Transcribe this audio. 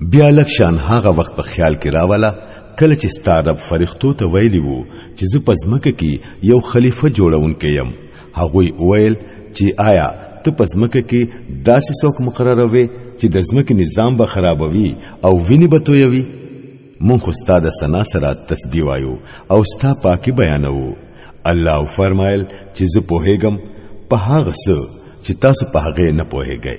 بیا لکشان هغه وخت په خیال کې راولا کله چې ستارب فرښتو ته ویلی وو چې زه په ځمکه کې یو خلیفه جوړونکی یم هغوی ویل چې آیا ته په ځمکه کې داسې څوک مقرروي چې د ځمکې نظام به خرابوي او ویني به تویوي مونږ خو ستا د سنا سره تسبیح وایو او ستا پاکي بیانوو الله فرمایل چې زه پوهیږم په هغه څه چې تاسو په هغه نه پوهیږئ